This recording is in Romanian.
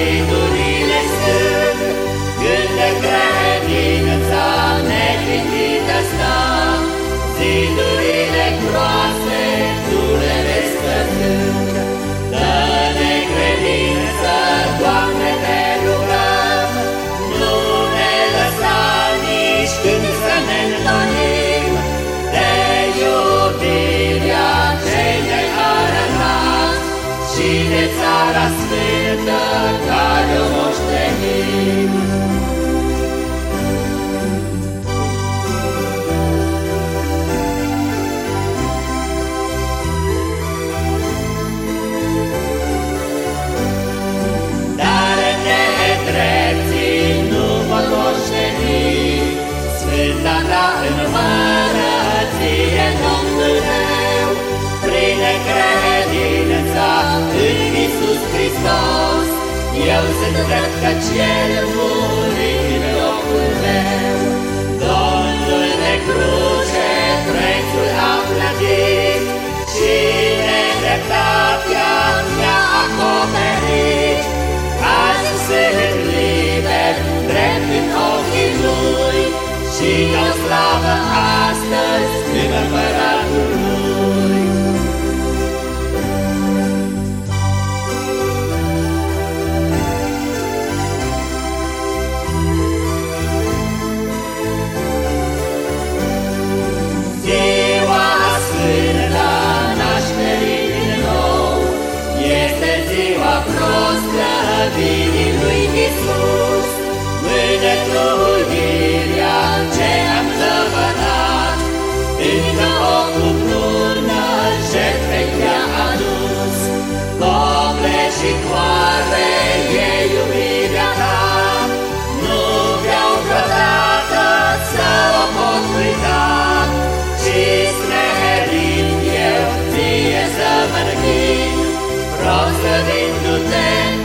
Zădurile stâng, când de credința neclintită sta, Zidurile groase, în mărăție Domnul meu, prin credința în Iisus Hristos, eu sunt drept ca cel bun în locul meu, Domnul de cruz. vinii lui Isus, mânătul iria ce am zăvărat, încă o cuplună jertfe i-a adus. Doamne și toare e iubirea ta, nu vreau vreodată să o pot uita, ci smerit eu ție să mă închid, proslăvindu-te